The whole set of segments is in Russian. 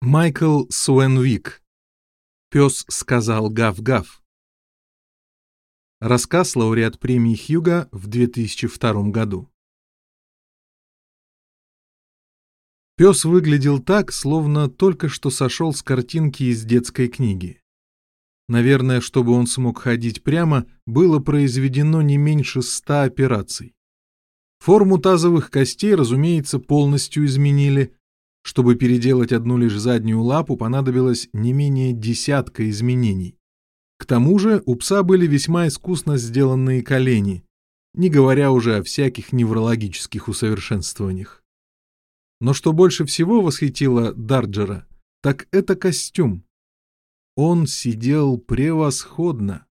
Майкл Суэнвик. Пес сказал гав-гав. Рассказ лауреат премии Хьюга в 2002 году. Пес выглядел так, словно только что сошел с картинки из детской книги. Наверное, чтобы он смог ходить прямо, было произведено не меньше ста операций. Форму тазовых костей, разумеется, полностью изменили, чтобы переделать одну лишь заднюю лапу, понадобилось не менее десятка изменений. К тому же у пса были весьма искусно сделанные колени, не говоря уже о всяких неврологических усовершенствованиях. Но что больше всего восхитило Дарджера, так это костюм. Он сидел превосходно.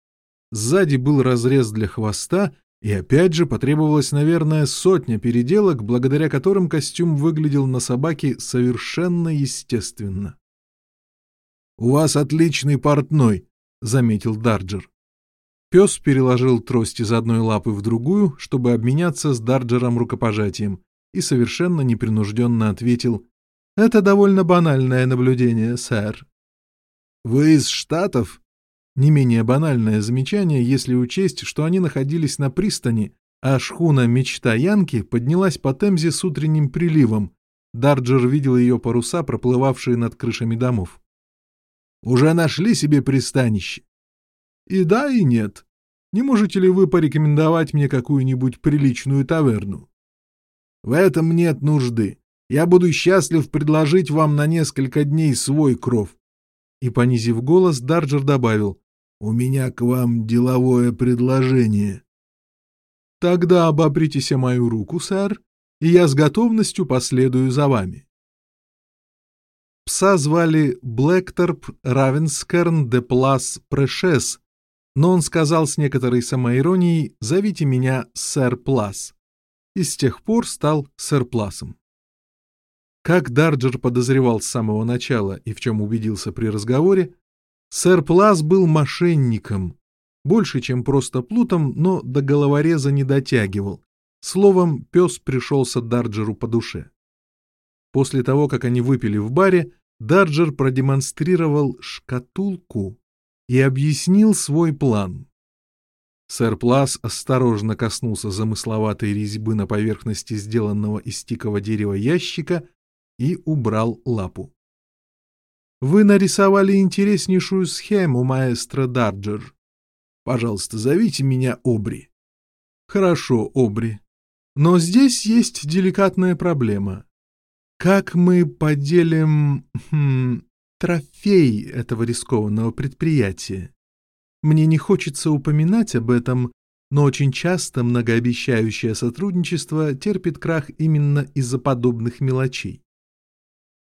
Сзади был разрез для хвоста, и опять же потребовалось, наверное, сотня переделок, благодаря которым костюм выглядел на собаке совершенно естественно. «У вас отличный портной», — заметил Дарджер. Пес переложил трость из одной лапы в другую, чтобы обменяться с Дарджером рукопожатием, и совершенно непринужденно ответил «Это довольно банальное наблюдение, сэр». «Вы из Штатов?» Не менее банальное замечание, если учесть, что они находились на пристани, а шхуна «Мечта Янки» поднялась по Темзе с утренним приливом. Дарджер видел ее паруса, проплывавшие над крышами домов. «Уже нашли себе пристанище?» «И да, и нет. Не можете ли вы порекомендовать мне какую-нибудь приличную таверну?» «В этом нет нужды. Я буду счастлив предложить вам на несколько дней свой кров». И, понизив голос, Дарджер добавил, у меня к вам деловое предложение. Тогда обопритесь мою руку, сэр, и я с готовностью последую за вами. Пса звали Блэкторп Равенскерн де Плас Прешес, но он сказал с некоторой самоиронией «Зовите меня сэр Плас» и с тех пор стал сэр Пласом. Как Дарджер подозревал с самого начала и в чем убедился при разговоре, Сэр Плас был мошенником, больше, чем просто плутом, но до головореза не дотягивал. Словом, пес пришелся Дарджеру по душе. После того, как они выпили в баре, Дарджер продемонстрировал шкатулку и объяснил свой план. Сэр Плас осторожно коснулся замысловатой резьбы на поверхности сделанного из тикового дерева ящика и убрал лапу. Вы нарисовали интереснейшую схему, маэстро Дарджер. Пожалуйста, зовите меня Обри. Хорошо, Обри. Но здесь есть деликатная проблема. Как мы поделим хм, трофей этого рискованного предприятия? Мне не хочется упоминать об этом, но очень часто многообещающее сотрудничество терпит крах именно из-за подобных мелочей.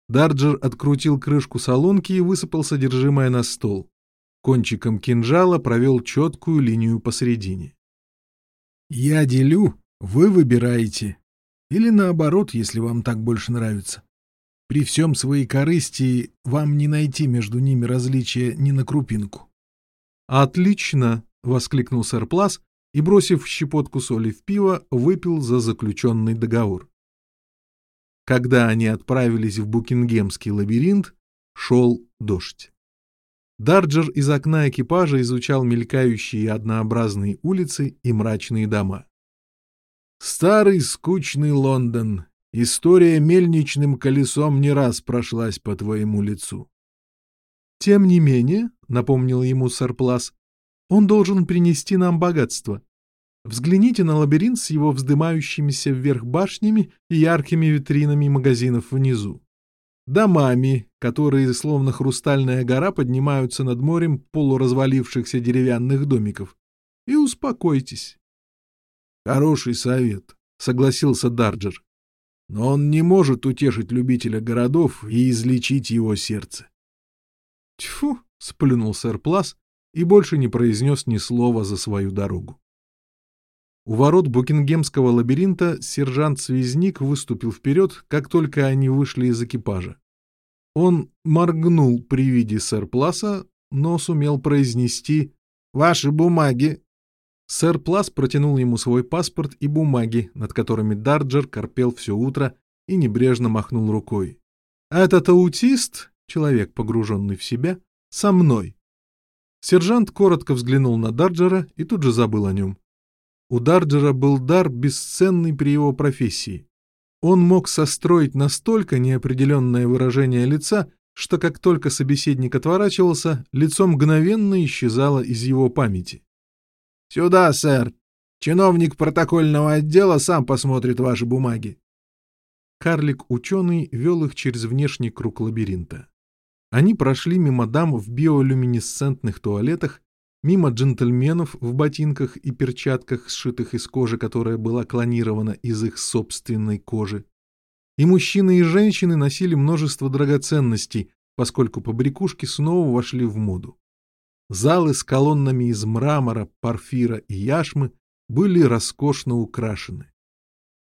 Дарджер открутил крышку солонки и высыпал содержимое на стол. Кончиком кинжала провел четкую линию посередине. «Я делю, вы выбираете. Или наоборот, если вам так больше нравится. При всем своей корысти вам не найти между ними различия ни на крупинку». «Отлично!» — воскликнул сэр Плас и, бросив щепотку соли в пиво, выпил за заключенный договор. Когда они отправились в Букингемский лабиринт, шел дождь. Дарджер из окна экипажа изучал мелькающие однообразные улицы и мрачные дома. «Старый скучный Лондон. История мельничным колесом не раз прошлась по твоему лицу». «Тем не менее», — напомнил ему сэр Плас, — «он должен принести нам богатство. Взгляните на лабиринт с его вздымающимися вверх башнями и яркими витринами магазинов внизу. Домами, которые, словно хрустальная гора, поднимаются над морем полуразвалившихся деревянных домиков. И успокойтесь. Хороший совет, согласился Дарджер. Но он не может утешить любителя городов и излечить его сердце. Тьфу, сплюнул сэр Плас и больше не произнес ни слова за свою дорогу. У ворот Букингемского лабиринта сержант Связник выступил вперед, как только они вышли из экипажа. Он моргнул при виде сэр Пласа, но сумел произнести «Ваши бумаги!». Сэр Плас протянул ему свой паспорт и бумаги, над которыми Дарджер корпел все утро и небрежно махнул рукой. «Этот аутист человек, погруженный в себя, со мной. Сержант коротко взглянул на Дарджера и тут же забыл о нем. У Дарджера был дар, бесценный при его профессии. Он мог состроить настолько неопределенное выражение лица, что как только собеседник отворачивался, лицо мгновенно исчезало из его памяти. «Сюда, сэр! Чиновник протокольного отдела сам посмотрит ваши бумаги». Карлик-ученый вел их через внешний круг лабиринта. Они прошли мимо дам в биолюминесцентных туалетах, мимо джентльменов в ботинках и перчатках, сшитых из кожи, которая была клонирована из их собственной кожи. И мужчины и женщины носили множество драгоценностей, поскольку побрякушки снова вошли в моду. Залы с колоннами из мрамора, порфира и яшмы были роскошно украшены.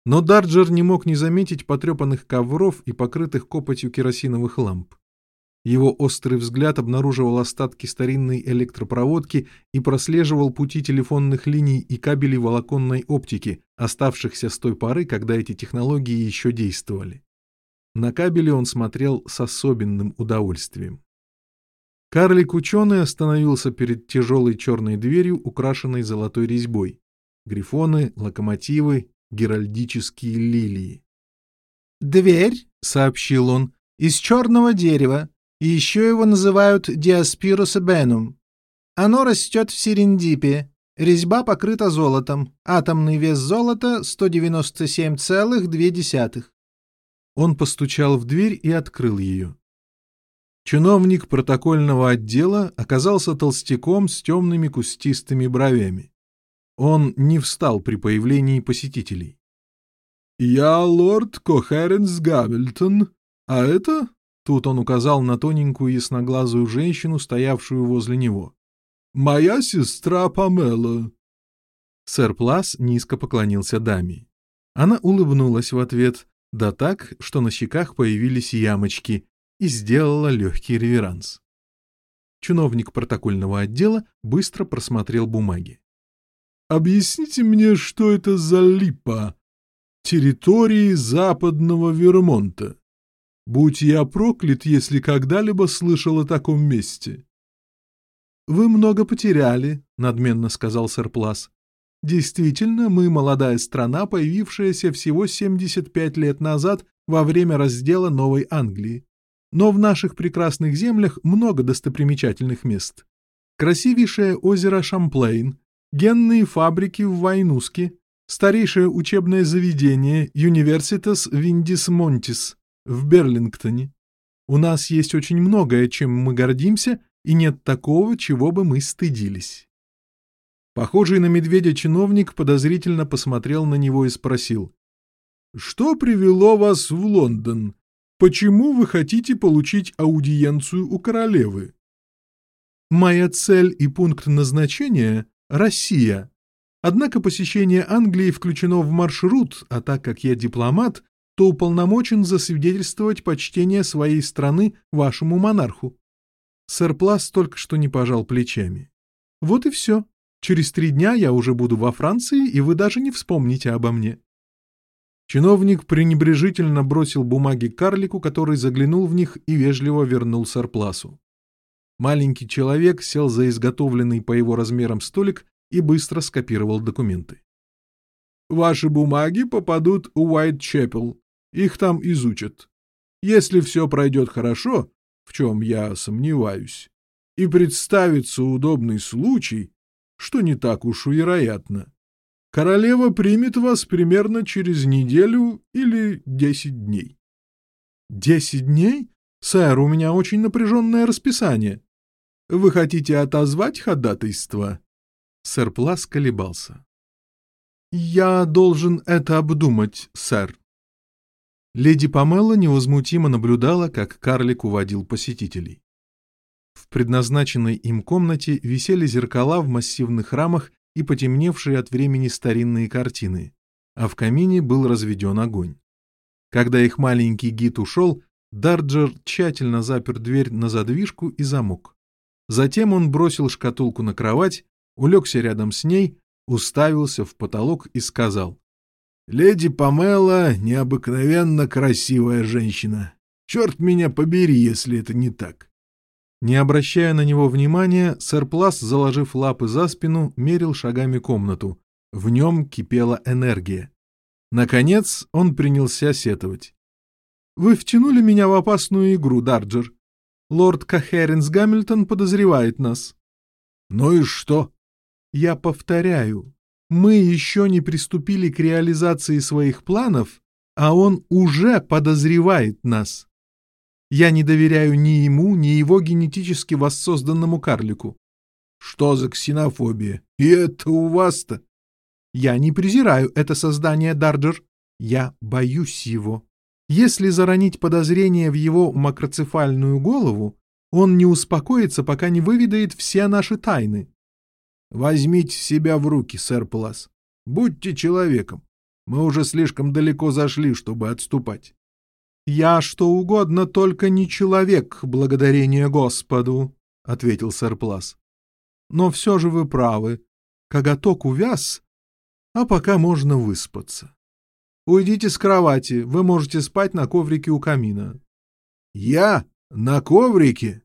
Но Дарджер не мог не заметить потрепанных ковров и покрытых копотью керосиновых ламп. Его острый взгляд обнаруживал остатки старинной электропроводки и прослеживал пути телефонных линий и кабелей волоконной оптики, оставшихся с той поры, когда эти технологии еще действовали. На кабеле он смотрел с особенным удовольствием. Карлик-ученый остановился перед тяжелой черной дверью, украшенной золотой резьбой. Грифоны, локомотивы, геральдические лилии. «Дверь», — сообщил он, — «из черного дерева, еще его называют Диаспирус эбенум. Оно растет в Серендипе. Резьба покрыта золотом. Атомный вес золота — 197,2. Он постучал в дверь и открыл ее. Чиновник протокольного отдела оказался толстяком с темными кустистыми бровями. Он не встал при появлении посетителей. «Я лорд Кохеренс Гамильтон, а это Тут он указал на тоненькую ясноглазую женщину, стоявшую возле него. «Моя сестра Памела». Сэр Плас низко поклонился даме. Она улыбнулась в ответ, да так, что на щеках появились ямочки, и сделала легкий реверанс. Чиновник протокольного отдела быстро просмотрел бумаги. «Объясните мне, что это за липа? Территории западного Вермонта?» Будь я проклят, если когда-либо слышал о таком месте. — Вы много потеряли, — надменно сказал сэр Плас. — Действительно, мы молодая страна, появившаяся всего 75 лет назад во время раздела Новой Англии. Но в наших прекрасных землях много достопримечательных мест. Красивейшее озеро Шамплейн, генные фабрики в Вайнуске, старейшее учебное заведение Universitas Vindis Montis, в Берлингтоне. У нас есть очень многое, чем мы гордимся, и нет такого, чего бы мы стыдились. Похожий на медведя чиновник подозрительно посмотрел на него и спросил. «Что привело вас в Лондон? Почему вы хотите получить аудиенцию у королевы?» «Моя цель и пункт назначения — Россия. Однако посещение Англии включено в маршрут, а так как я дипломат, то уполномочен засвидетельствовать почтение своей страны вашему монарху. Сэр Плас только что не пожал плечами. Вот и все. Через три дня я уже буду во Франции, и вы даже не вспомните обо мне. Чиновник пренебрежительно бросил бумаги карлику, который заглянул в них и вежливо вернул Сарпласу. Маленький человек сел за изготовленный по его размерам столик и быстро скопировал документы. «Ваши бумаги попадут в Уайт-Чепел. Их там изучат. Если все пройдет хорошо, в чем я сомневаюсь, и представится удобный случай, что не так уж вероятно, королева примет вас примерно через неделю или десять дней. Десять дней? Сэр, у меня очень напряженное расписание. Вы хотите отозвать ходатайство? Сэр Плас колебался. Я должен это обдумать, сэр. Леди Памелла невозмутимо наблюдала, как карлик уводил посетителей. В предназначенной им комнате висели зеркала в массивных рамах и потемневшие от времени старинные картины, а в камине был разведен огонь. Когда их маленький гид ушел, Дарджер тщательно запер дверь на задвижку и замок. Затем он бросил шкатулку на кровать, улегся рядом с ней, уставился в потолок и сказал Леди Памела — необыкновенно красивая женщина. Черт меня побери, если это не так. Не обращая на него внимания, сэр Плас, заложив лапы за спину, мерил шагами комнату. В нем кипела энергия. Наконец он принялся сетовать. «Вы втянули меня в опасную игру, Дарджер. Лорд Кахеринс Гамильтон подозревает нас». «Ну и что?» «Я повторяю, мы еще не приступили к реализации своих планов, а он уже подозревает нас. Я не доверяю ни ему, ни его генетически воссозданному карлику. Что за ксенофобия? И это у вас-то? Я не презираю это создание, Дарджер. Я боюсь его. Если заронить подозрение в его макроцефальную голову, он не успокоится, пока не выведает все наши тайны. Возьмите себя в руки, сэр Плас. Будьте человеком. Мы уже слишком далеко зашли, чтобы отступать. Я что угодно, только не человек, благодарение Господу, — ответил сэр Плас. Но все же вы правы. Коготок увяз, а пока можно выспаться. Уйдите с кровати, вы можете спать на коврике у камина. Я? На коврике?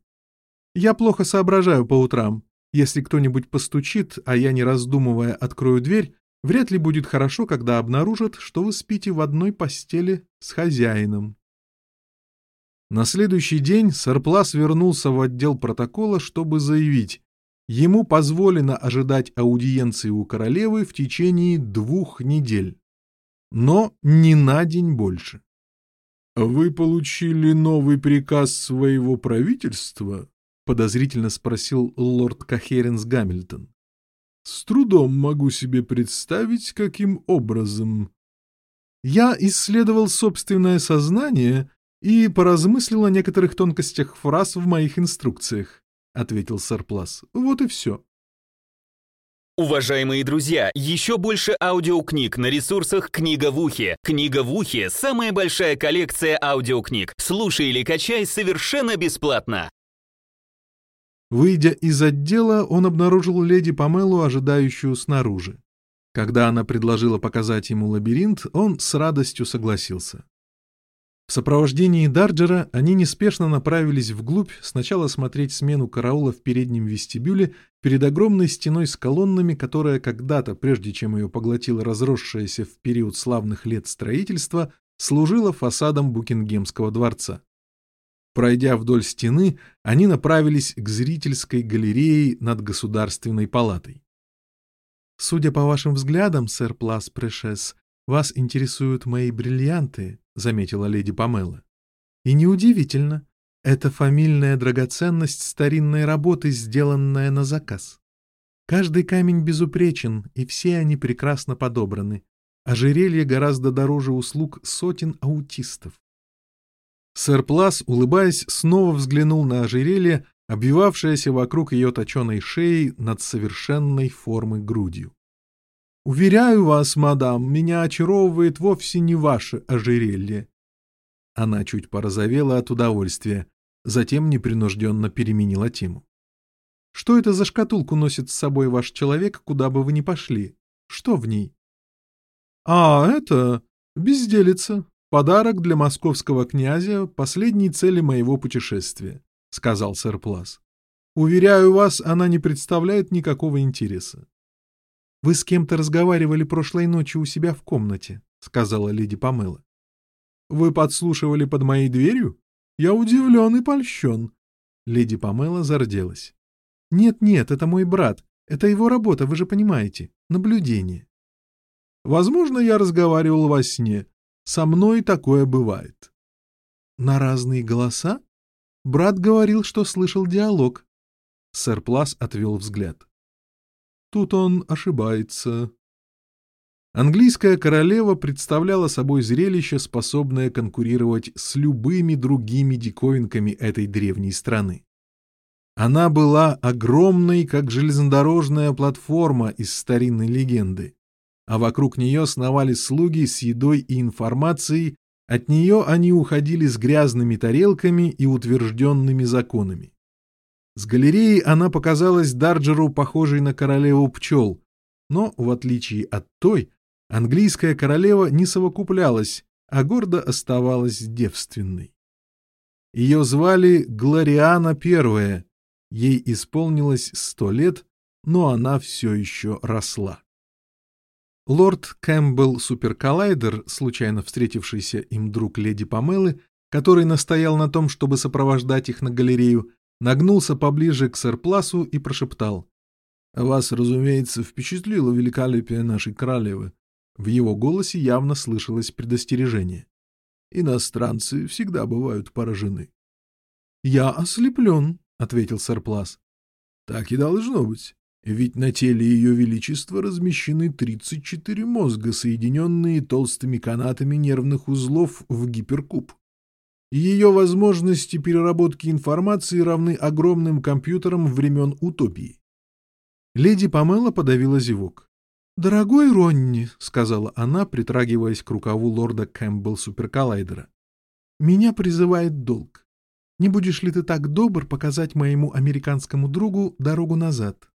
Я плохо соображаю по утрам. Если кто-нибудь постучит, а я, не раздумывая, открою дверь, вряд ли будет хорошо, когда обнаружат, что вы спите в одной постели с хозяином. На следующий день Сарплас вернулся в отдел протокола, чтобы заявить, ему позволено ожидать аудиенции у королевы в течение двух недель. Но не на день больше. «Вы получили новый приказ своего правительства?» — подозрительно спросил лорд Кахеренс Гамильтон. «С трудом могу себе представить, каким образом...» «Я исследовал собственное сознание и поразмыслил о некоторых тонкостях фраз в моих инструкциях», — ответил Сарплас. «Вот и все». Уважаемые друзья, еще больше аудиокниг на ресурсах «Книга в ухе». «Книга в ухе» — самая большая коллекция аудиокниг. Слушай или качай совершенно бесплатно. Выйдя из отдела, он обнаружил леди Памелу, ожидающую снаружи. Когда она предложила показать ему лабиринт, он с радостью согласился. В сопровождении Дарджера они неспешно направились вглубь, сначала смотреть смену караула в переднем вестибюле перед огромной стеной с колоннами, которая когда-то, прежде чем ее поглотила разросшаяся в период славных лет строительства, служила фасадом Букингемского дворца. Пройдя вдоль стены, они направились к зрительской галерее над Государственной палатой. «Судя по вашим взглядам, сэр Плас Прешес, вас интересуют мои бриллианты», — заметила леди Памела. «И неудивительно. Это фамильная драгоценность старинной работы, сделанная на заказ. Каждый камень безупречен, и все они прекрасно подобраны. Ожерелье гораздо дороже услуг сотен аутистов. Сэр Плас, улыбаясь, снова взглянул на ожерелье, обвивавшееся вокруг ее точеной шеи над совершенной формы грудью. «Уверяю вас, мадам, меня очаровывает вовсе не ваше ожерелье». Она чуть порозовела от удовольствия, затем непринужденно переменила тему. «Что это за шкатулку носит с собой ваш человек, куда бы вы ни пошли? Что в ней?» «А, это безделица», «Подарок для московского князя, последней цели моего путешествия», — сказал сэр Плас. «Уверяю вас, она не представляет никакого интереса». «Вы с кем-то разговаривали прошлой ночью у себя в комнате», — сказала леди Памела. «Вы подслушивали под моей дверью? Я удивлен и польщен». Леди Памела зарделась. «Нет-нет, это мой брат. Это его работа, вы же понимаете. Наблюдение». «Возможно, я разговаривал во сне», со мной такое бывает. На разные голоса? Брат говорил, что слышал диалог. Сэр Плас отвел взгляд. Тут он ошибается. Английская королева представляла собой зрелище, способное конкурировать с любыми другими диковинками этой древней страны. Она была огромной, как железнодорожная платформа из старинной легенды а вокруг нее сновали слуги с едой и информацией, от нее они уходили с грязными тарелками и утвержденными законами. С галереи она показалась Дарджеру похожей на королеву пчел, но, в отличие от той, английская королева не совокуплялась, а гордо оставалась девственной. Ее звали Глориана Первая. Ей исполнилось сто лет, но она все еще росла. Лорд Кэмпбелл Суперколлайдер, случайно встретившийся им друг леди Памелы, который настоял на том, чтобы сопровождать их на галерею, нагнулся поближе к сэрпласу и прошептал. «Вас, разумеется, впечатлило великолепие нашей королевы». В его голосе явно слышалось предостережение. «Иностранцы всегда бывают поражены». «Я ослеплен», — ответил сэрплас. «Так и должно быть. Ведь на теле Ее Величества размещены 34 мозга, соединенные толстыми канатами нервных узлов в гиперкуб. Ее возможности переработки информации равны огромным компьютерам времен утопии. Леди Памела подавила зевок. «Дорогой Ронни», — сказала она, притрагиваясь к рукаву лорда Кэмпбелл Суперколлайдера, — «меня призывает долг. Не будешь ли ты так добр показать моему американскому другу дорогу назад?»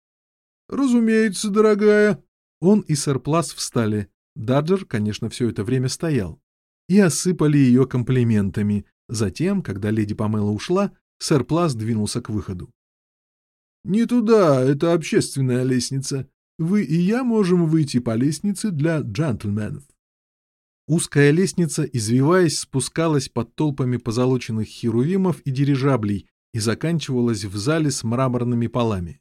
«Разумеется, дорогая». Он и сэр Плас встали. Даджер, конечно, все это время стоял. И осыпали ее комплиментами. Затем, когда леди Памела ушла, сэр Плас двинулся к выходу. «Не туда, это общественная лестница. Вы и я можем выйти по лестнице для джентльменов». Узкая лестница, извиваясь, спускалась под толпами позолоченных херувимов и дирижаблей и заканчивалась в зале с мраморными полами.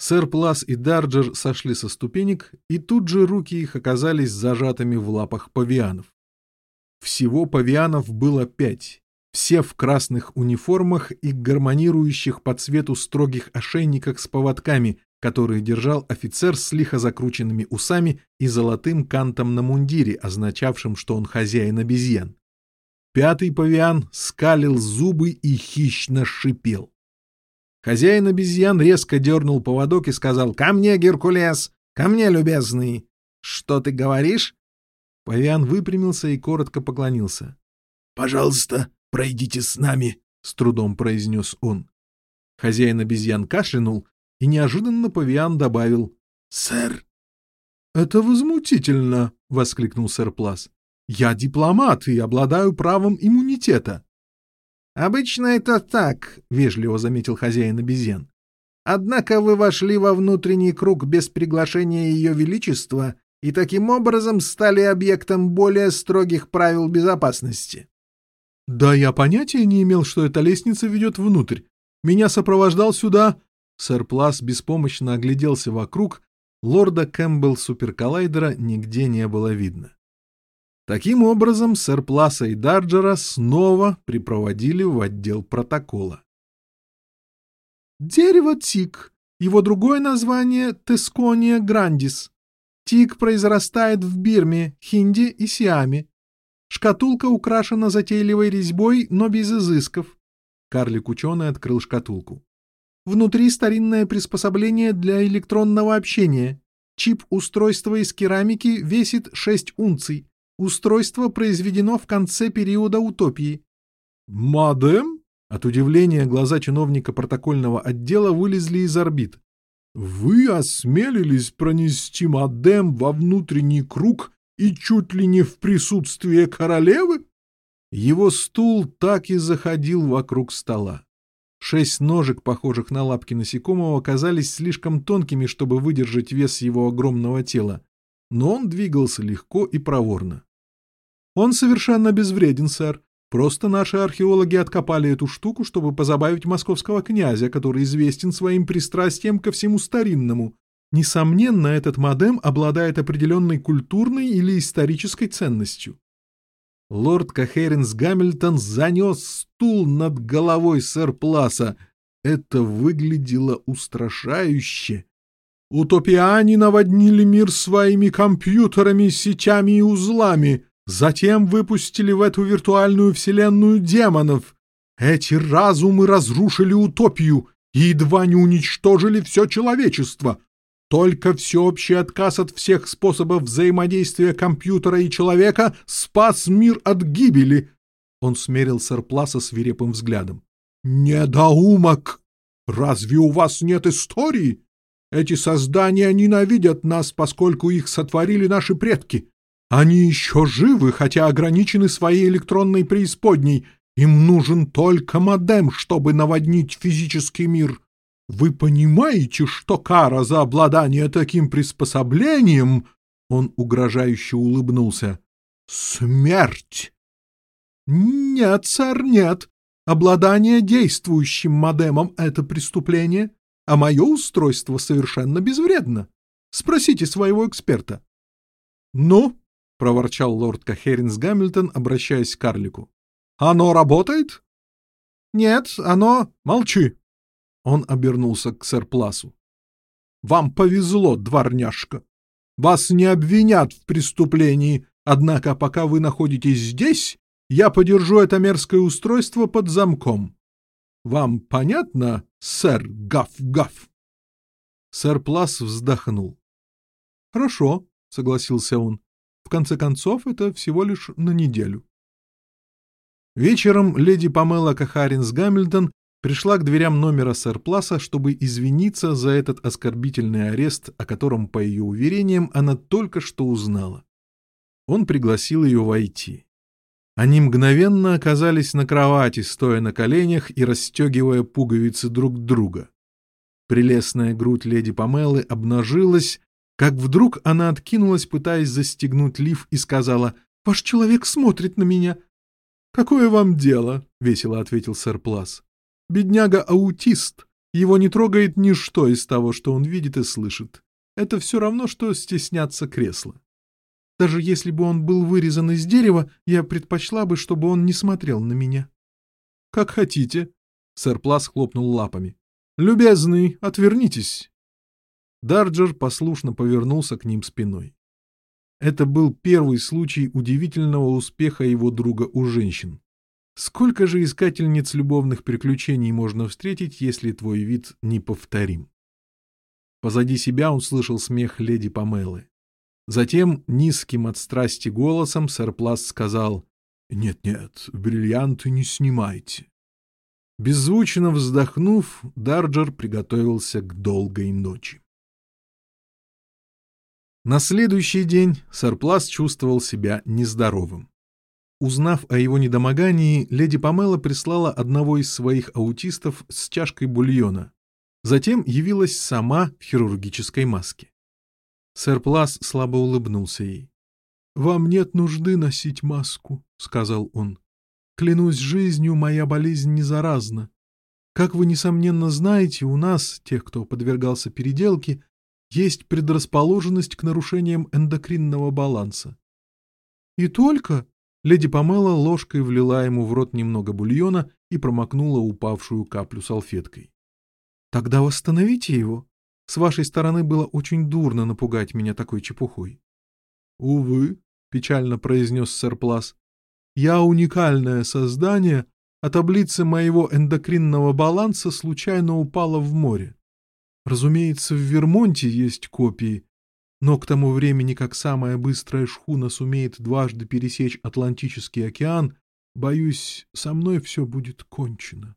Сэр Плас и Дарджер сошли со ступенек, и тут же руки их оказались зажатыми в лапах павианов. Всего павианов было пять, все в красных униформах и гармонирующих по цвету строгих ошейниках с поводками, которые держал офицер с лихо закрученными усами и золотым кантом на мундире, означавшим, что он хозяин обезьян. Пятый павиан скалил зубы и хищно шипел. Хозяин обезьян резко дернул поводок и сказал «Ко мне, Геркулес! Ко мне, любезный! Что ты говоришь?» Павиан выпрямился и коротко поклонился. «Пожалуйста, пройдите с нами», — с трудом произнес он. Хозяин обезьян кашлянул, и неожиданно павиан добавил «Сэр». «Это возмутительно!» — воскликнул сэр Плас. «Я дипломат и обладаю правом иммунитета. «Обычно это так», — вежливо заметил хозяин обезьян. «Однако вы вошли во внутренний круг без приглашения Ее Величества и таким образом стали объектом более строгих правил безопасности». «Да я понятия не имел, что эта лестница ведет внутрь. Меня сопровождал сюда...» Сэр Плас беспомощно огляделся вокруг, лорда Кэмпбелл Суперколлайдера нигде не было видно. Таким образом, сэр Пласа и Дарджера снова припроводили в отдел протокола. Дерево тик. Его другое название — Тескония грандис. Тик произрастает в Бирме, Хинде и Сиаме. Шкатулка украшена затейливой резьбой, но без изысков. Карлик-ученый открыл шкатулку. Внутри старинное приспособление для электронного общения. Чип устройства из керамики весит 6 унций. Устройство произведено в конце периода утопии. «Мадем?» От удивления глаза чиновника протокольного отдела вылезли из орбит. «Вы осмелились пронести мадем во внутренний круг и чуть ли не в присутствии королевы?» Его стул так и заходил вокруг стола. Шесть ножек, похожих на лапки насекомого, оказались слишком тонкими, чтобы выдержать вес его огромного тела, но он двигался легко и проворно. Он совершенно безвреден, сэр. Просто наши археологи откопали эту штуку, чтобы позабавить московского князя, который известен своим пристрастием ко всему старинному. Несомненно, этот модем обладает определенной культурной или исторической ценностью. Лорд Кахеринс Гамильтон занес стул над головой сэр Пласа. Это выглядело устрашающе. Утопиане наводнили мир своими компьютерами, сетями и узлами — Затем выпустили в эту виртуальную вселенную демонов. Эти разумы разрушили утопию и едва не уничтожили все человечество. Только всеобщий отказ от всех способов взаимодействия компьютера и человека спас мир от гибели. Он смерил Сарпласа свирепым взглядом. «Недоумок! Разве у вас нет истории? Эти создания ненавидят нас, поскольку их сотворили наши предки. Они еще живы, хотя ограничены своей электронной преисподней, Им нужен только модем, чтобы наводнить физический мир. Вы понимаете, что кара за обладание таким приспособлением...» Он угрожающе улыбнулся. «Смерть!» «Нет, сэр, нет. Обладание действующим модемом — это преступление, а мое устройство совершенно безвредно. Спросите своего эксперта». «Ну?» — проворчал лорд Кахеринс Гамильтон, обращаясь к карлику. «Оно работает?» «Нет, оно...» «Молчи!» Он обернулся к сэр-пласу. «Вам повезло, дворняжка. Вас не обвинят в преступлении, однако пока вы находитесь здесь, я подержу это мерзкое устройство под замком. Вам понятно, сэр Гаф-Гаф?» Сэр Плас вздохнул. «Хорошо», — согласился он. «В конце концов, это всего лишь на неделю». Вечером леди Памела Кахаринс Гамильтон пришла к дверям номера сэр Пласа, чтобы извиниться за этот оскорбительный арест, о котором, по ее уверениям, она только что узнала. Он пригласил ее войти. Они мгновенно оказались на кровати, стоя на коленях и расстегивая пуговицы друг друга. Прелестная грудь леди Памелы обнажилась, как вдруг она откинулась, пытаясь застегнуть лиф, и сказала «Ваш человек смотрит на меня». «Какое вам дело?» — весело ответил сэр Плас. Бедняга аутист. Его не трогает ничто из того, что он видит и слышит. Это все равно, что стесняться кресла. Даже если бы он был вырезан из дерева, я предпочла бы, чтобы он не смотрел на меня. — Как хотите. Сэр Плас хлопнул лапами. — Любезный, отвернитесь. Дарджер послушно повернулся к ним спиной. Это был первый случай удивительного успеха его друга у женщин. Сколько же искательниц любовных приключений можно встретить, если твой вид неповторим? Позади себя он слышал смех леди Памелы. Затем, низким от страсти голосом, сэр Пласт сказал «Нет-нет, бриллианты не снимайте». Беззвучно вздохнув, Дарджер приготовился к долгой ночи. На следующий день сэр Пласт чувствовал себя нездоровым. Узнав о его недомогании, леди Памела прислала одного из своих аутистов с чашкой бульона. Затем явилась сама в хирургической маске. Сэр Плас слабо улыбнулся ей. «Вам нет нужды носить маску», — сказал он. «Клянусь жизнью, моя болезнь не заразна. Как вы, несомненно, знаете, у нас, тех, кто подвергался переделке, есть предрасположенность к нарушениям эндокринного баланса. И только, Леди Памела ложкой влила ему в рот немного бульона и промокнула упавшую каплю салфеткой. «Тогда восстановите его. С вашей стороны было очень дурно напугать меня такой чепухой». «Увы», — печально произнес сэр Плас, — «я уникальное создание, а таблица моего эндокринного баланса случайно упала в море. Разумеется, в Вермонте есть копии, но к тому времени, как самая быстрая шхуна сумеет дважды пересечь Атлантический океан, боюсь, со мной все будет кончено.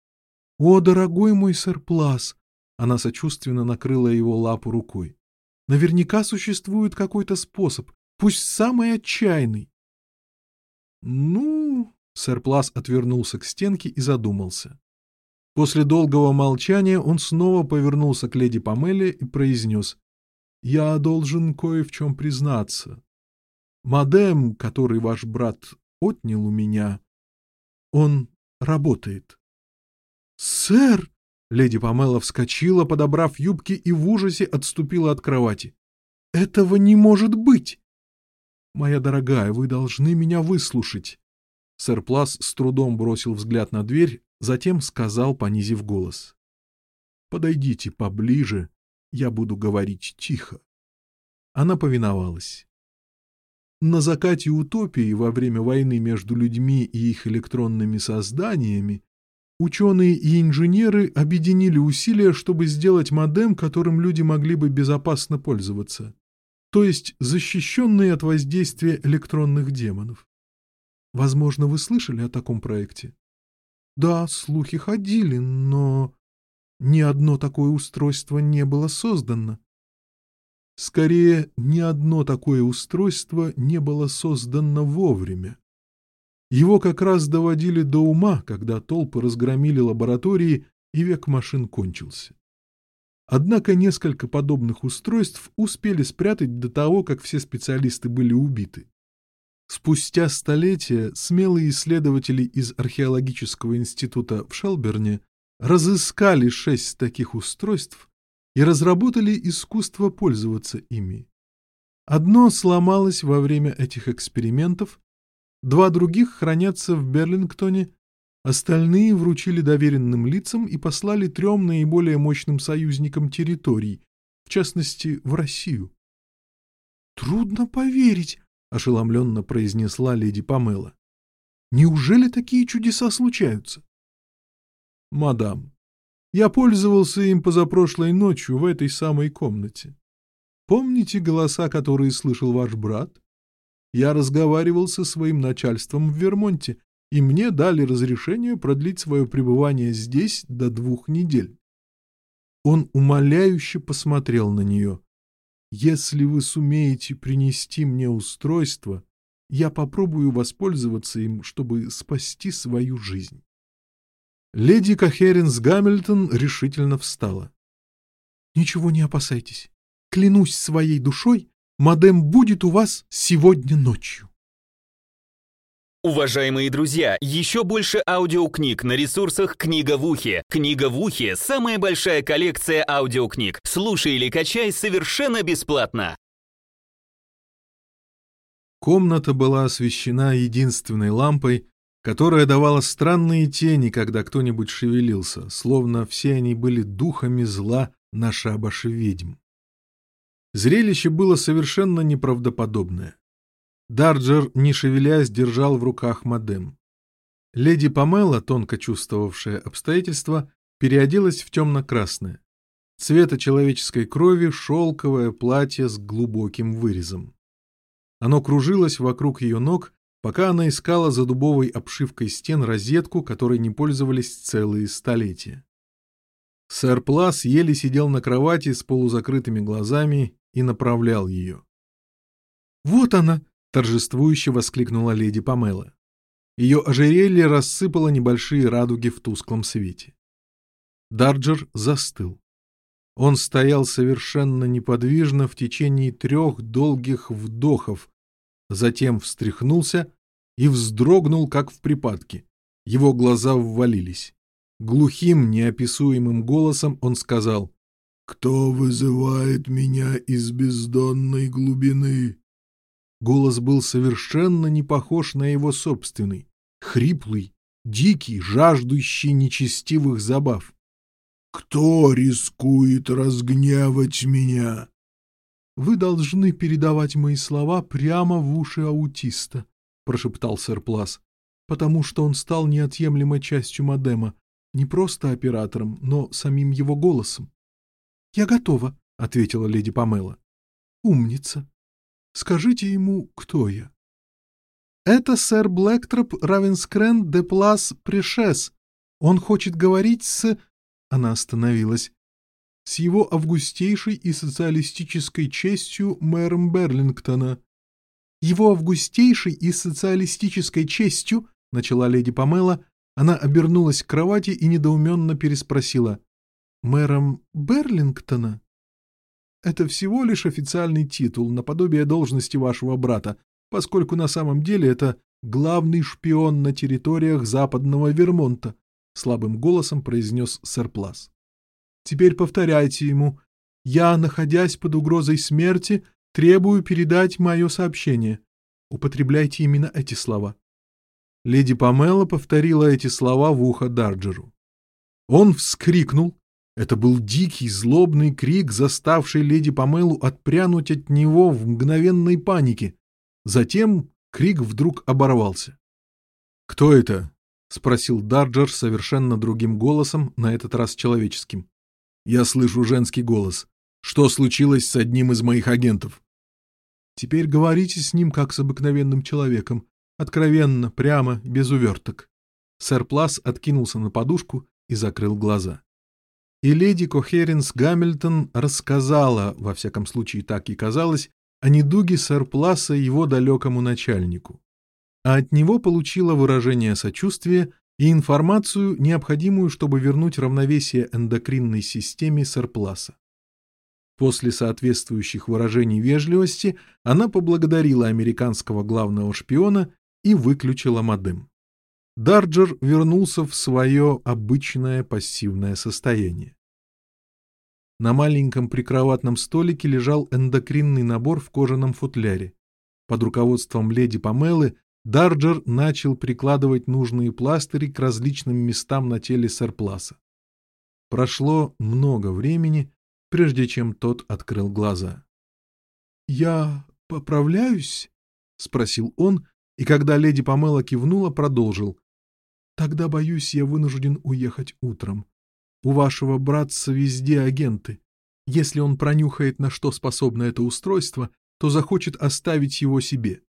— О, дорогой мой сэр Плас! — она сочувственно накрыла его лапу рукой. — Наверняка существует какой-то способ, пусть самый отчаянный. — Ну... — сэр Плас отвернулся к стенке и задумался. После долгого молчания он снова повернулся к леди Памеле и произнес — я должен кое в чем признаться. Модем, который ваш брат отнял у меня, он работает. «Сэр!» — леди Памела вскочила, подобрав юбки, и в ужасе отступила от кровати. «Этого не может быть!» «Моя дорогая, вы должны меня выслушать!» Сэр Плас с трудом бросил взгляд на дверь, затем сказал, понизив голос. «Подойдите поближе я буду говорить тихо. Она повиновалась. На закате утопии во время войны между людьми и их электронными созданиями ученые и инженеры объединили усилия, чтобы сделать модем, которым люди могли бы безопасно пользоваться, то есть защищенный от воздействия электронных демонов. Возможно, вы слышали о таком проекте? Да, слухи ходили, но... Ни одно такое устройство не было создано. Скорее, ни одно такое устройство не было создано вовремя. Его как раз доводили до ума, когда толпы разгромили лаборатории и век машин кончился. Однако несколько подобных устройств успели спрятать до того, как все специалисты были убиты. Спустя столетия смелые исследователи из археологического института в Шелберне разыскали шесть таких устройств и разработали искусство пользоваться ими. Одно сломалось во время этих экспериментов, два других хранятся в Берлингтоне, остальные вручили доверенным лицам и послали трем наиболее мощным союзникам территорий, в частности, в Россию. «Трудно поверить», — ошеломленно произнесла леди Памела. «Неужели такие чудеса случаются?» «Мадам, я пользовался им позапрошлой ночью в этой самой комнате. Помните голоса, которые слышал ваш брат? Я разговаривал со своим начальством в Вермонте, и мне дали разрешение продлить свое пребывание здесь до двух недель. Он умоляюще посмотрел на нее. «Если вы сумеете принести мне устройство, я попробую воспользоваться им, чтобы спасти свою жизнь». Леди Кахеринс Гамильтон решительно встала. «Ничего не опасайтесь. Клянусь своей душой, мадем будет у вас сегодня ночью». Уважаемые друзья, еще больше аудиокниг на ресурсах «Книга в ухе». «Книга в ухе» — самая большая коллекция аудиокниг. Слушай или качай совершенно бесплатно. Комната была освещена единственной лампой, которая давала странные тени, когда кто-нибудь шевелился, словно все они были духами зла на шабаше ведьм. Зрелище было совершенно неправдоподобное. Дарджер, не шевелясь, держал в руках модем. Леди Памела, тонко чувствовавшая обстоятельства, переоделась в темно-красное. Цвета человеческой крови шелковое платье с глубоким вырезом. Оно кружилось вокруг ее ног, пока она искала за дубовой обшивкой стен розетку, которой не пользовались целые столетия. Сэр Плас еле сидел на кровати с полузакрытыми глазами и направлял ее. «Вот она!» — торжествующе воскликнула леди Памела. Ее ожерелье рассыпало небольшие радуги в тусклом свете. Дарджер застыл. Он стоял совершенно неподвижно в течение трех долгих вдохов, затем встряхнулся и вздрогнул, как в припадке. Его глаза ввалились. Глухим, неописуемым голосом он сказал «Кто вызывает меня из бездонной глубины?» Голос был совершенно не похож на его собственный, хриплый, дикий, жаждущий нечестивых забав. «Кто рискует разгневать меня?» «Вы должны передавать мои слова прямо в уши аутиста», — прошептал сэр Плас, «потому что он стал неотъемлемой частью модема, не просто оператором, но самим его голосом. «Я готова», — ответила леди Памела. «Умница. Скажите ему, кто я». «Это сэр Блэктроп Равенскрен де Плас Пришес. Он хочет говорить с...» Она остановилась. «С его августейшей и социалистической честью мэром Берлингтона». «Его августейшей и социалистической честью», — начала леди Памела, — она обернулась к кровати и недоуменно переспросила мэром Берлингтона? Это всего лишь официальный титул, наподобие должности вашего брата, поскольку на самом деле это главный шпион на территориях западного Вермонта, слабым голосом произнес сэр Плас. Теперь повторяйте ему. Я, находясь под угрозой смерти, требую передать мое сообщение. Употребляйте именно эти слова. Леди Памела повторила эти слова в ухо Дарджеру. Он вскрикнул, это был дикий, злобный крик, заставший леди Памелу отпрянуть от него в мгновенной панике. Затем крик вдруг оборвался. «Кто это?» — спросил Дарджер совершенно другим голосом, на этот раз человеческим. «Я слышу женский голос. Что случилось с одним из моих агентов?» «Теперь говорите с ним, как с обыкновенным человеком. Откровенно, прямо, без уверток». Сэр Плас откинулся на подушку и закрыл глаза. И леди Кохеренс Гамильтон рассказала, во всяком случае так и казалось, о недуге сэр Пласа его далекому начальнику. а от него получила выражение сочувствия и информацию, необходимую, чтобы вернуть равновесие эндокринной системе Сарпласа. После соответствующих выражений вежливости она поблагодарила американского главного шпиона и выключила модем. Дарджер вернулся в свое обычное пассивное состояние. На маленьком прикроватном столике лежал эндокринный набор в кожаном футляре. Под руководством леди Памелы Дарджер начал прикладывать нужные пластыри к различным местам на теле Серпласа. Прошло много времени, прежде чем тот открыл глаза. «Я поправляюсь?» — спросил он, и когда леди Памела кивнула, продолжил. «Тогда, боюсь, я вынужден уехать утром. У вашего братца везде агенты. Если он пронюхает, на что способно это устройство, то захочет оставить его себе.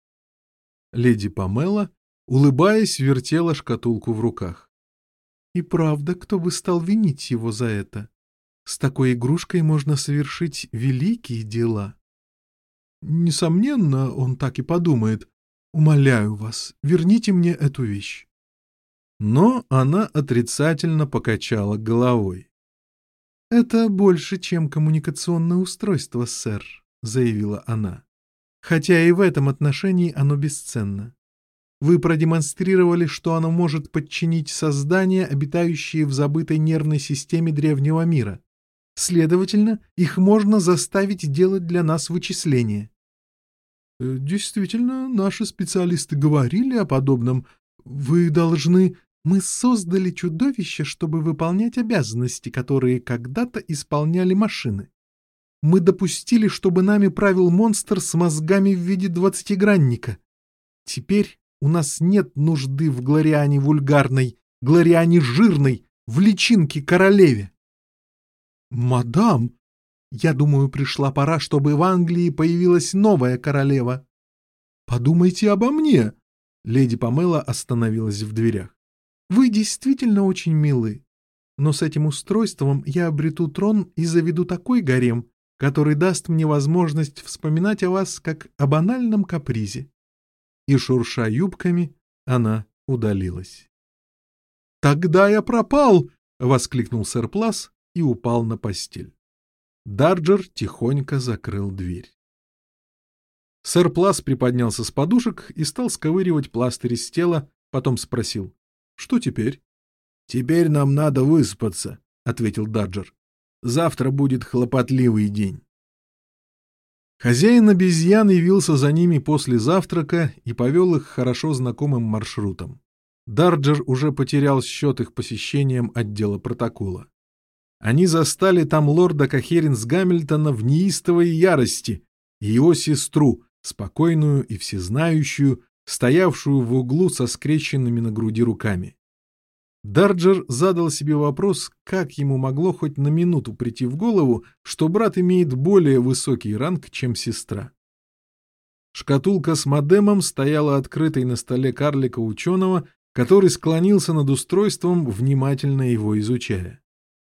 Леди Памела, улыбаясь, вертела шкатулку в руках. И правда, кто бы стал винить его за это? С такой игрушкой можно совершить великие дела. Несомненно, он так и подумает. Умоляю вас, верните мне эту вещь. Но она отрицательно покачала головой. «Это больше, чем коммуникационное устройство, сэр», — заявила она хотя и в этом отношении оно бесценно. Вы продемонстрировали, что оно может подчинить создания, обитающие в забытой нервной системе древнего мира. Следовательно, их можно заставить делать для нас вычисления. Э, действительно, наши специалисты говорили о подобном. Вы должны... Мы создали чудовище, чтобы выполнять обязанности, которые когда-то исполняли машины мы допустили, чтобы нами правил монстр с мозгами в виде двадцатигранника. Теперь у нас нет нужды в Глориане вульгарной, Глориане жирной, в личинке королеве. Мадам, я думаю, пришла пора, чтобы в Англии появилась новая королева. Подумайте обо мне. Леди Памела остановилась в дверях. Вы действительно очень милы. Но с этим устройством я обрету трон и заведу такой гарем, который даст мне возможность вспоминать о вас как о банальном капризе. И, шурша юбками, она удалилась. «Тогда я пропал!» — воскликнул сэр Плас и упал на постель. Дарджер тихонько закрыл дверь. Сэр Плас приподнялся с подушек и стал сковыривать пластырь из тела, потом спросил. «Что теперь?» «Теперь нам надо выспаться», — ответил Дарджер. Завтра будет хлопотливый день. Хозяин обезьян явился за ними после завтрака и повел их хорошо знакомым маршрутом. Дарджер уже потерял счет их посещениям отдела протокола. Они застали там лорда Кахеринс Гамильтона в неистовой ярости и его сестру, спокойную и всезнающую, стоявшую в углу со скрещенными на груди руками. Дарджер задал себе вопрос, как ему могло хоть на минуту прийти в голову, что брат имеет более высокий ранг, чем сестра. Шкатулка с модемом стояла открытой на столе карлика ученого, который склонился над устройством, внимательно его изучая.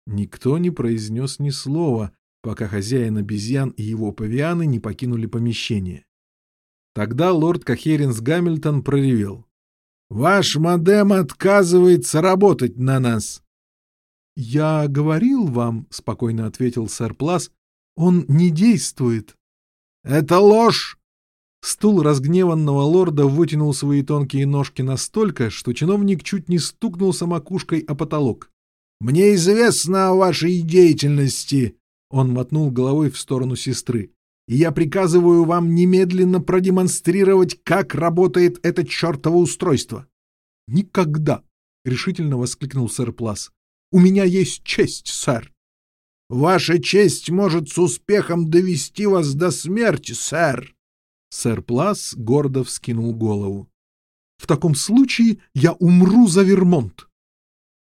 Никто не произнес ни слова, пока хозяин обезьян и его павианы не покинули помещение. Тогда лорд Кахеринс Гамильтон проревел. Ваш модем отказывается работать на нас. — Я говорил вам, — спокойно ответил сэр Плас, — он не действует. — Это ложь! Стул разгневанного лорда вытянул свои тонкие ножки настолько, что чиновник чуть не стукнулся макушкой о потолок. — Мне известно о вашей деятельности! — он мотнул головой в сторону сестры и я приказываю вам немедленно продемонстрировать, как работает это чертово устройство. — Никогда! — решительно воскликнул сэр Плас. — У меня есть честь, сэр. — Ваша честь может с успехом довести вас до смерти, сэр. Сэр Плас гордо вскинул голову. — В таком случае я умру за Вермонт.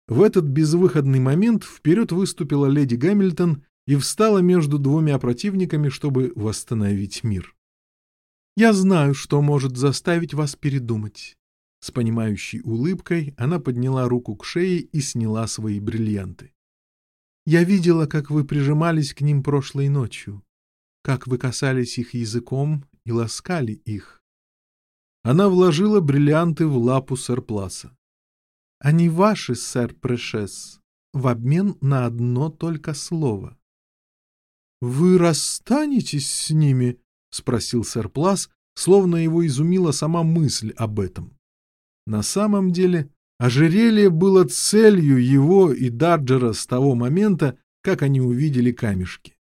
В этот безвыходный момент вперед выступила леди Гамильтон и встала между двумя противниками, чтобы восстановить мир. «Я знаю, что может заставить вас передумать». С понимающей улыбкой она подняла руку к шее и сняла свои бриллианты. «Я видела, как вы прижимались к ним прошлой ночью, как вы касались их языком и ласкали их. Она вложила бриллианты в лапу сэр Пласа. «Они ваши, сэр Прешес, в обмен на одно только слово». «Вы расстанетесь с ними?» — спросил сэр Плас, словно его изумила сама мысль об этом. На самом деле ожерелье было целью его и Дарджера с того момента, как они увидели камешки.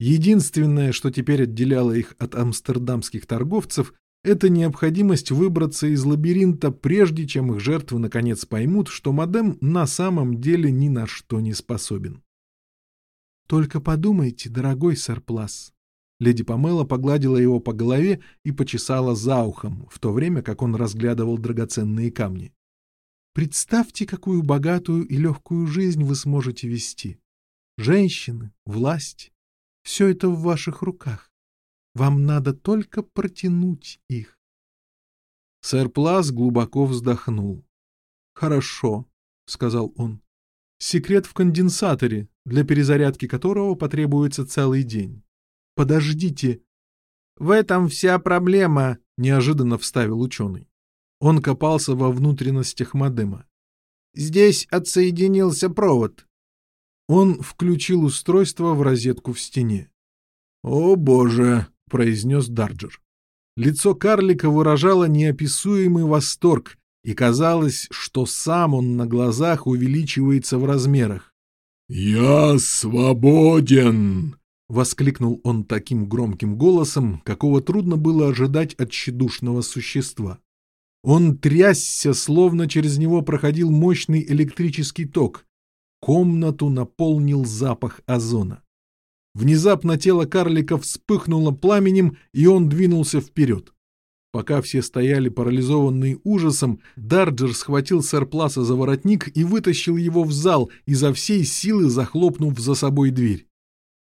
Единственное, что теперь отделяло их от амстердамских торговцев, это необходимость выбраться из лабиринта, прежде чем их жертвы наконец поймут, что модем на самом деле ни на что не способен. «Только подумайте, дорогой сэр Плас». Леди Памела погладила его по голове и почесала за ухом, в то время как он разглядывал драгоценные камни. «Представьте, какую богатую и легкую жизнь вы сможете вести. Женщины, власть — все это в ваших руках. Вам надо только протянуть их. Сэр Плас глубоко вздохнул. «Хорошо», — сказал он. «Секрет в конденсаторе, для перезарядки которого потребуется целый день. Подождите». «В этом вся проблема», — неожиданно вставил ученый. Он копался во внутренностях модема. «Здесь отсоединился провод». Он включил устройство в розетку в стене. «О, боже!» Произнес Дарджер. Лицо карлика выражало неописуемый восторг, и казалось, что сам он на глазах увеличивается в размерах. «Я свободен!» — воскликнул он таким громким голосом, какого трудно было ожидать от тщедушного существа. Он трясся, словно через него проходил мощный электрический ток. Комнату наполнил запах озона. Внезапно тело карлика вспыхнуло пламенем, и он двинулся вперед. Пока все стояли парализованные ужасом, Дарджер схватил Сарпласа за воротник и вытащил его в зал, изо всей силы захлопнув за собой дверь.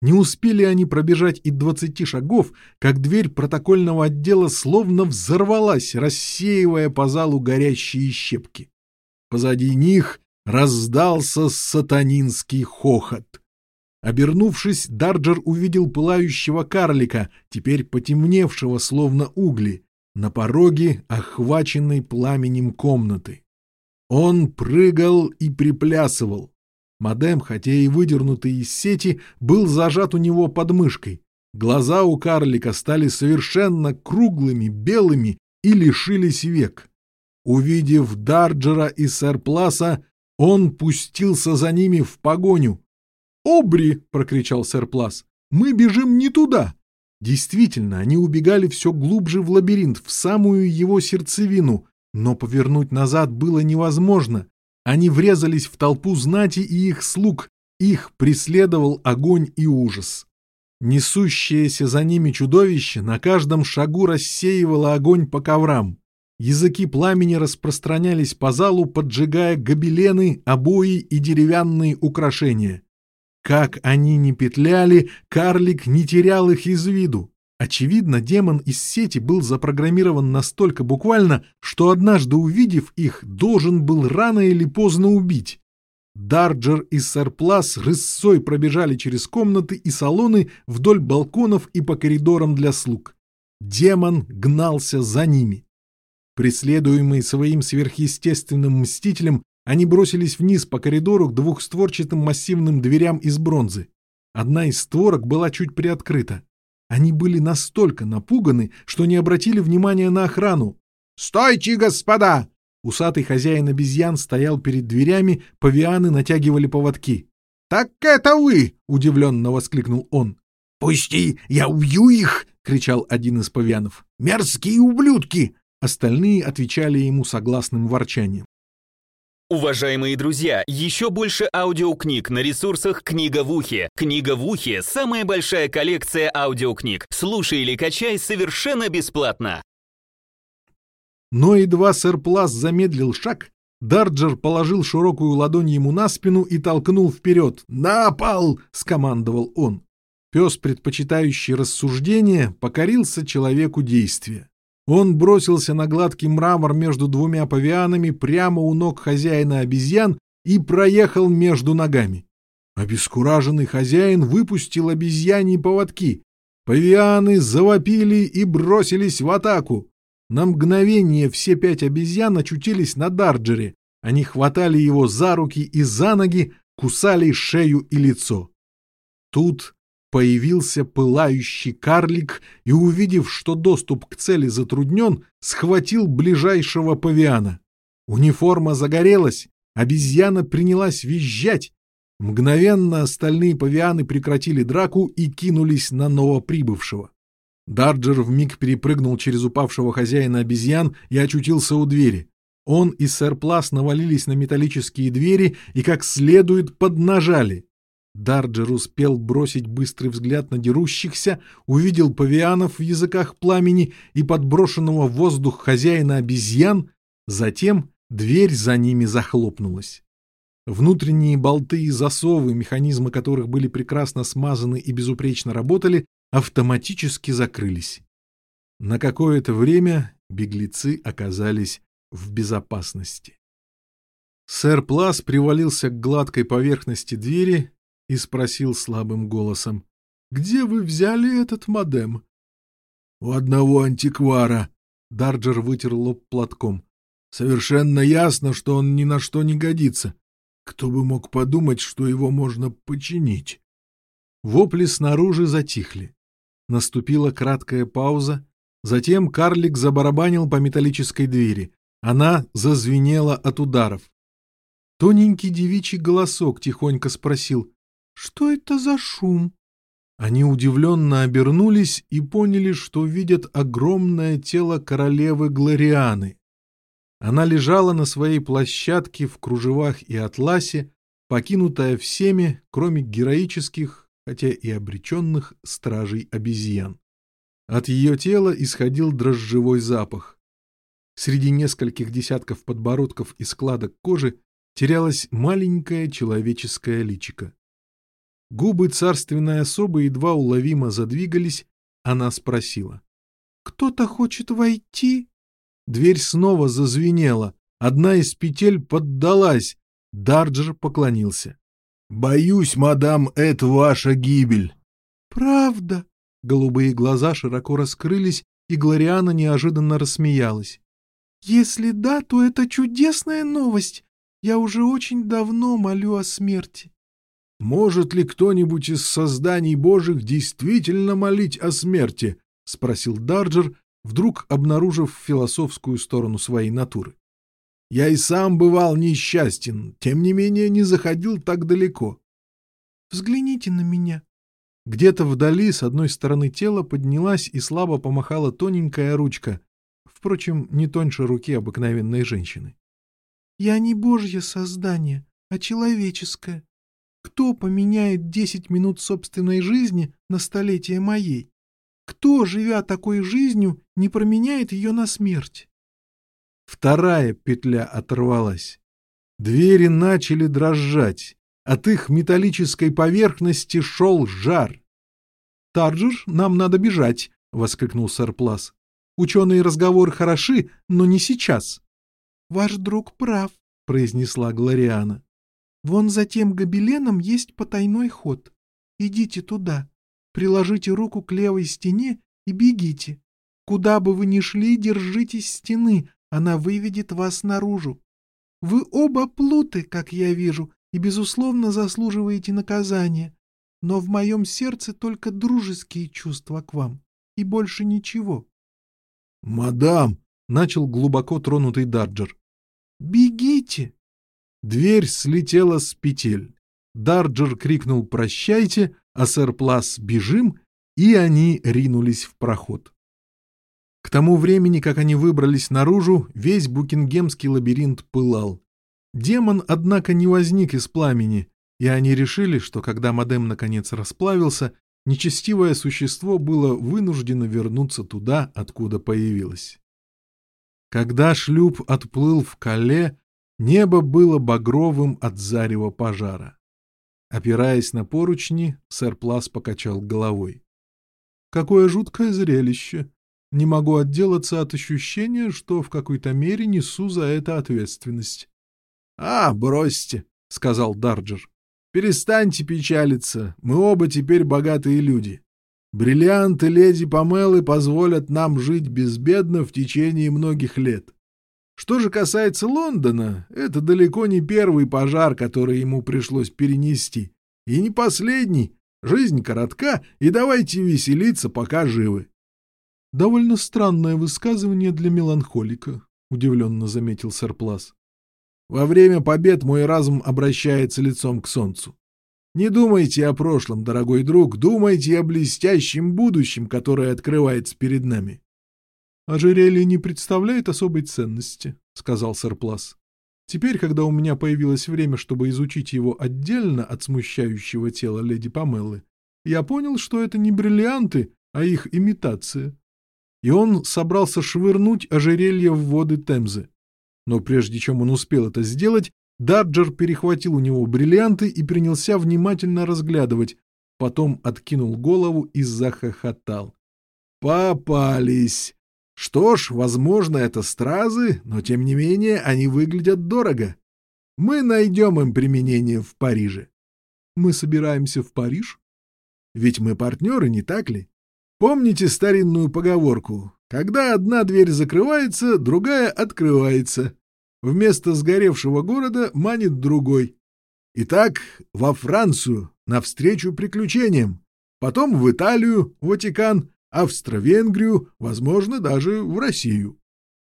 Не успели они пробежать и двадцати шагов, как дверь протокольного отдела словно взорвалась, рассеивая по залу горящие щепки. Позади них раздался сатанинский хохот. Обернувшись, Дарджер увидел пылающего карлика, теперь потемневшего, словно угли, на пороге, охваченной пламенем комнаты. Он прыгал и приплясывал. Модем, хотя и выдернутый из сети, был зажат у него под мышкой. Глаза у карлика стали совершенно круглыми, белыми и лишились век. Увидев Дарджера и Сэр-Пласа, он пустился за ними в погоню, «Обри!» — прокричал сэр Плас. «Мы бежим не туда!» Действительно, они убегали все глубже в лабиринт, в самую его сердцевину, но повернуть назад было невозможно. Они врезались в толпу знати и их слуг, их преследовал огонь и ужас. Несущееся за ними чудовище на каждом шагу рассеивало огонь по коврам. Языки пламени распространялись по залу, поджигая гобелены, обои и деревянные украшения. Как они не петляли, карлик не терял их из виду. Очевидно, демон из сети был запрограммирован настолько буквально, что однажды увидев их, должен был рано или поздно убить. Дарджер и Сарплас рысцой пробежали через комнаты и салоны вдоль балконов и по коридорам для слуг. Демон гнался за ними. Преследуемый своим сверхъестественным мстителем, они бросились вниз по коридору к двухстворчатым массивным дверям из бронзы. Одна из створок была чуть приоткрыта. Они были настолько напуганы, что не обратили внимания на охрану. «Стойте, господа!» Усатый хозяин обезьян стоял перед дверями, павианы натягивали поводки. «Так это вы!» — удивленно воскликнул он. «Пусти, я убью их!» — кричал один из павианов. «Мерзкие ублюдки!» Остальные отвечали ему согласным ворчанием. Уважаемые друзья, еще больше аудиокниг на ресурсах «Книга в ухе». «Книга в ухе» — самая большая коллекция аудиокниг. Слушай или качай совершенно бесплатно. Но едва сэр Плас замедлил шаг, Дарджер положил широкую ладонь ему на спину и толкнул вперед. «На пол!» — скомандовал он. Пес, предпочитающий рассуждение, покорился человеку действия. Он бросился на гладкий мрамор между двумя павианами прямо у ног хозяина обезьян и проехал между ногами. Обескураженный хозяин выпустил обезьяньи поводки. Павианы завопили и бросились в атаку. На мгновение все пять обезьян очутились на Дарджере. Они хватали его за руки и за ноги, кусали шею и лицо. Тут появился пылающий карлик и, увидев, что доступ к цели затруднен, схватил ближайшего павиана. Униформа загорелась, обезьяна принялась визжать. Мгновенно остальные павианы прекратили драку и кинулись на новоприбывшего. Дарджер вмиг перепрыгнул через упавшего хозяина обезьян и очутился у двери. Он и сэр Плас навалились на металлические двери и как следует поднажали. Дарджер успел бросить быстрый взгляд на дерущихся, увидел павианов в языках пламени и подброшенного в воздух хозяина обезьян, затем дверь за ними захлопнулась. Внутренние болты и засовы, механизмы которых были прекрасно смазаны и безупречно работали, автоматически закрылись. На какое-то время беглецы оказались в безопасности. Сэр Плас привалился к гладкой поверхности двери и спросил слабым голосом, «Где вы взяли этот модем?» «У одного антиквара», — Дарджер вытер лоб платком. «Совершенно ясно, что он ни на что не годится. Кто бы мог подумать, что его можно починить?» Вопли снаружи затихли. Наступила краткая пауза, затем карлик забарабанил по металлической двери. Она зазвенела от ударов. Тоненький девичий голосок тихонько спросил, «Что это за шум?» Они удивленно обернулись и поняли, что видят огромное тело королевы Глорианы. Она лежала на своей площадке в кружевах и атласе, покинутая всеми, кроме героических, хотя и обреченных, стражей обезьян. От ее тела исходил дрожжевой запах. Среди нескольких десятков подбородков и складок кожи терялось маленькое человеческое личико. Губы царственной особы едва уловимо задвигались, она спросила. «Кто-то хочет войти?» Дверь снова зазвенела, одна из петель поддалась, Дарджер поклонился. «Боюсь, мадам, это ваша гибель». «Правда?» Голубые глаза широко раскрылись, и Глориана неожиданно рассмеялась. Если да, то это чудесная новость. Я уже очень давно молю о смерти. Может ли кто-нибудь из созданий Божьих действительно молить о смерти? спросил Дарджер, вдруг обнаружив философскую сторону своей натуры. Я и сам бывал несчастен, тем не менее не заходил так далеко. Взгляните на меня. Где-то вдали с одной стороны тела поднялась и слабо помахала тоненькая ручка, впрочем, не тоньше руки обыкновенной женщины. «Я не божье создание, а человеческое. Кто поменяет десять минут собственной жизни на столетие моей? Кто, живя такой жизнью, не променяет ее на смерть?» Вторая петля оторвалась. Двери начали дрожать. От их металлической поверхности шел жар. «Тарджер, нам надо бежать!» — воскликнул сэр Плас. Ученые разговоры хороши, но не сейчас. — Ваш друг прав, — произнесла Глориана. — Вон за тем гобеленом есть потайной ход. Идите туда, приложите руку к левой стене и бегите. Куда бы вы ни шли, держитесь стены, она выведет вас наружу. Вы оба плуты, как я вижу, и, безусловно, заслуживаете наказания. Но в моем сердце только дружеские чувства к вам, и больше ничего. «Мадам!» — начал глубоко тронутый Дарджер. «Бегите!» Дверь слетела с петель. Дарджер крикнул «Прощайте!», а сэр Плас «Бежим!», и они ринулись в проход. К тому времени, как они выбрались наружу, весь букингемский лабиринт пылал. Демон, однако, не возник из пламени, и они решили, что когда модем наконец расплавился, нечестивое существо было вынуждено вернуться туда, откуда появилось. Когда шлюп отплыл в Кале, небо было багровым от зарева пожара. Опираясь на поручни, сэр Плас покачал головой. «Какое жуткое зрелище! Не могу отделаться от ощущения, что в какой-то мере несу за это ответственность». «А, бросьте!» — сказал Дарджер. Перестаньте печалиться, мы оба теперь богатые люди. Бриллианты леди Памелы позволят нам жить безбедно в течение многих лет. Что же касается Лондона, это далеко не первый пожар, который ему пришлось перенести. И не последний. Жизнь коротка, и давайте веселиться, пока живы. — Довольно странное высказывание для меланхолика, — удивленно заметил Сарплас. — Во время побед мой разум обращается лицом к солнцу. Не думайте о прошлом, дорогой друг, думайте о блестящем будущем, которое открывается перед нами. — Ожерелье не представляет особой ценности, — сказал Сарплас. Теперь, когда у меня появилось время, чтобы изучить его отдельно от смущающего тела леди Памеллы, я понял, что это не бриллианты, а их имитация. И он собрался швырнуть ожерелье в воды Темзы. Но прежде чем он успел это сделать, Даджер перехватил у него бриллианты и принялся внимательно разглядывать, потом откинул голову и захохотал. «Попались! Что ж, возможно, это стразы, но тем не менее они выглядят дорого. Мы найдем им применение в Париже. Мы собираемся в Париж? Ведь мы партнеры, не так ли? Помните старинную поговорку? Когда одна дверь закрывается, другая открывается. Вместо сгоревшего города манит другой. Итак, во Францию, навстречу приключениям. Потом в Италию, Ватикан, Австро-Венгрию, возможно, даже в Россию.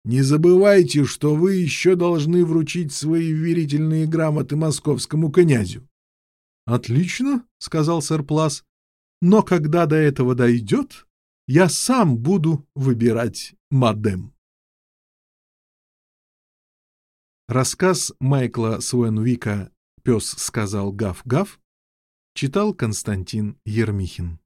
Не забывайте, что вы еще должны вручить свои верительные грамоты московскому князю. — Отлично, — сказал сэр Плас. — Но когда до этого дойдет, я сам буду выбирать мадем. Рассказ Майкла Суэнвика «Пес сказал гав-гав» читал Константин Ермихин.